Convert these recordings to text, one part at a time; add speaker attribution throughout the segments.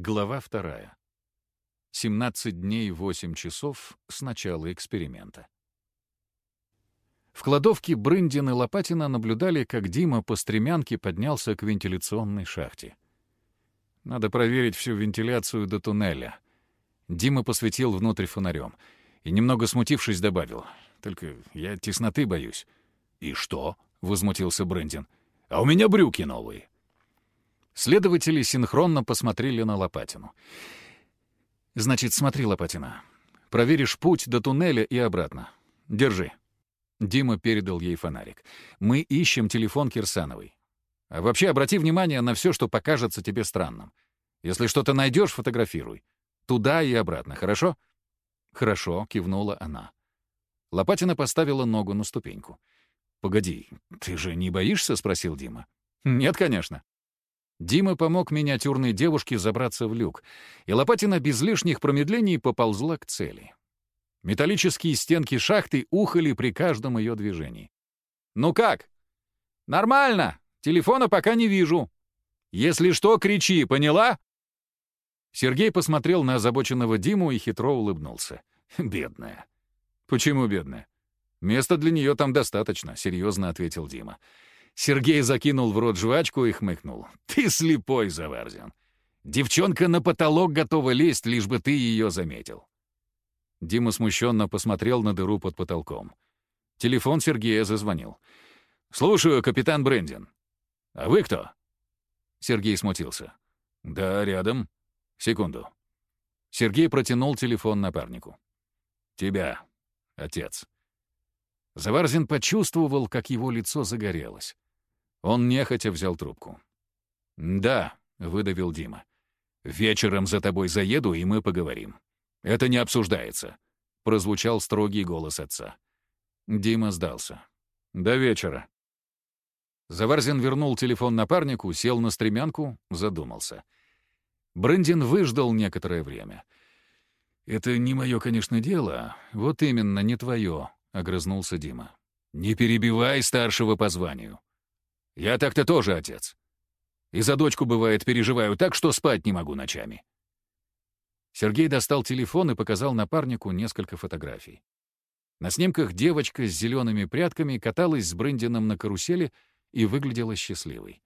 Speaker 1: Глава вторая. 17 дней 8 часов с начала эксперимента. В кладовке Брындин и Лопатина наблюдали, как Дима по стремянке поднялся к вентиляционной шахте. Надо проверить всю вентиляцию до туннеля. Дима посветил внутрь фонарем и, немного смутившись, добавил. «Только я тесноты боюсь». «И что?» — возмутился Брындин. «А у меня брюки новые». Следователи синхронно посмотрели на Лопатину. «Значит, смотри, Лопатина. Проверишь путь до туннеля и обратно. Держи». Дима передал ей фонарик. «Мы ищем телефон Кирсановой. А вообще обрати внимание на все, что покажется тебе странным. Если что-то найдешь, фотографируй. Туда и обратно, хорошо?» «Хорошо», — кивнула она. Лопатина поставила ногу на ступеньку. «Погоди, ты же не боишься?» — спросил Дима. «Нет, конечно. Дима помог миниатюрной девушке забраться в люк, и Лопатина без лишних промедлений поползла к цели. Металлические стенки шахты ухали при каждом ее движении. «Ну как?» «Нормально. Телефона пока не вижу. Если что, кричи, поняла?» Сергей посмотрел на озабоченного Диму и хитро улыбнулся. «Бедная». «Почему бедная?» «Места для нее там достаточно», — серьезно ответил Дима. Сергей закинул в рот жвачку и хмыкнул. «Ты слепой, Заварзин. Девчонка на потолок готова лезть, лишь бы ты ее заметил». Дима смущенно посмотрел на дыру под потолком. Телефон Сергея зазвонил. «Слушаю, капитан Брендин. А вы кто?» Сергей смутился. «Да, рядом. Секунду». Сергей протянул телефон напарнику. «Тебя, отец». Заварзин почувствовал, как его лицо загорелось. Он нехотя взял трубку. «Да», — выдавил Дима. «Вечером за тобой заеду, и мы поговорим. Это не обсуждается», — прозвучал строгий голос отца. Дима сдался. «До вечера». Заварзин вернул телефон напарнику, сел на стремянку, задумался. Брендин выждал некоторое время. «Это не мое, конечно, дело. Вот именно, не твое», — огрызнулся Дима. «Не перебивай старшего по званию», я так-то тоже отец. И за дочку, бывает, переживаю так, что спать не могу ночами. Сергей достал телефон и показал напарнику несколько фотографий. На снимках девочка с зелеными прядками каталась с Брендином на карусели и выглядела счастливой.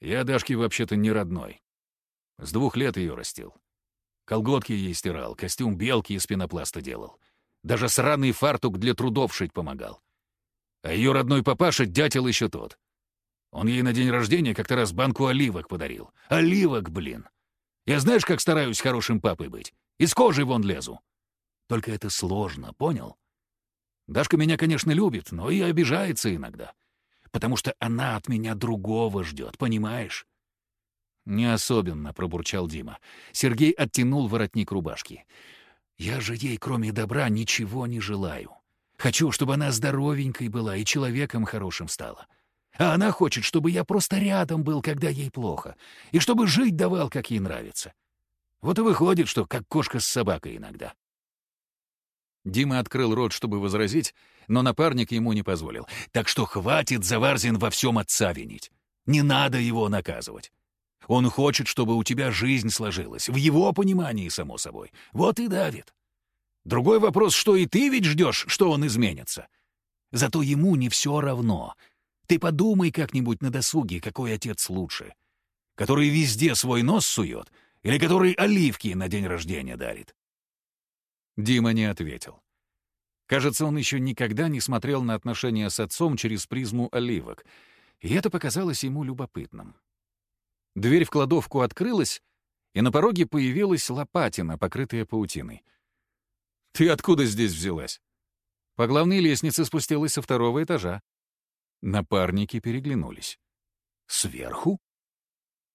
Speaker 1: Я Дашке вообще-то не родной. С двух лет ее растил. Колготки ей стирал, костюм белки из пенопласта делал. Даже сраный фартук для трудов шить помогал. А ее родной папаша — дятел еще тот. Он ей на день рождения как-то раз банку оливок подарил. Оливок, блин! Я знаешь, как стараюсь хорошим папой быть? Из кожи вон лезу. Только это сложно, понял? Дашка меня, конечно, любит, но и обижается иногда. Потому что она от меня другого ждет, понимаешь? «Не особенно», — пробурчал Дима. Сергей оттянул воротник рубашки. «Я же ей, кроме добра, ничего не желаю. Хочу, чтобы она здоровенькой была и человеком хорошим стала. А она хочет, чтобы я просто рядом был, когда ей плохо, и чтобы жить давал, как ей нравится. Вот и выходит, что как кошка с собакой иногда. Дима открыл рот, чтобы возразить, но напарник ему не позволил. Так что хватит Заварзин во всем отца винить. Не надо его наказывать. Он хочет, чтобы у тебя жизнь сложилась, в его понимании, само собой. Вот и давит. Другой вопрос, что и ты ведь ждешь, что он изменится. Зато ему не все равно — ты подумай как-нибудь на досуге, какой отец лучше. Который везде свой нос сует или который оливки на день рождения дарит?» Дима не ответил. Кажется, он еще никогда не смотрел на отношения с отцом через призму оливок, и это показалось ему любопытным. Дверь в кладовку открылась, и на пороге появилась лопатина, покрытая паутиной. «Ты откуда здесь взялась?» По главной лестнице спустилась со второго этажа. Напарники переглянулись. «Сверху?»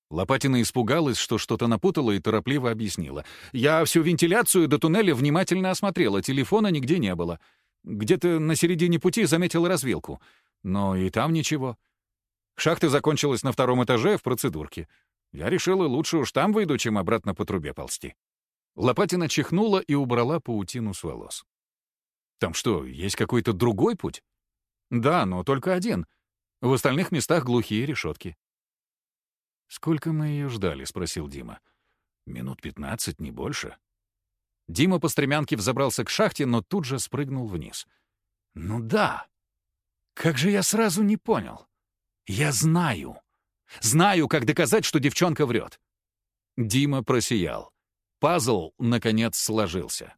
Speaker 1: Лопатина испугалась, что что-то напутала и торопливо объяснила. «Я всю вентиляцию до туннеля внимательно осмотрела, телефона нигде не было. Где-то на середине пути заметила развилку. Но и там ничего. Шахта закончилась на втором этаже в процедурке. Я решила, лучше уж там выйду, чем обратно по трубе ползти». Лопатина чихнула и убрала паутину с волос. «Там что, есть какой-то другой путь?» Да, но только один. В остальных местах глухие решетки. «Сколько мы ее ждали?» — спросил Дима. Минут пятнадцать, не больше. Дима по стремянке взобрался к шахте, но тут же спрыгнул вниз. «Ну да! Как же я сразу не понял? Я знаю! Знаю, как доказать, что девчонка врет!» Дима просиял. Пазл, наконец, сложился.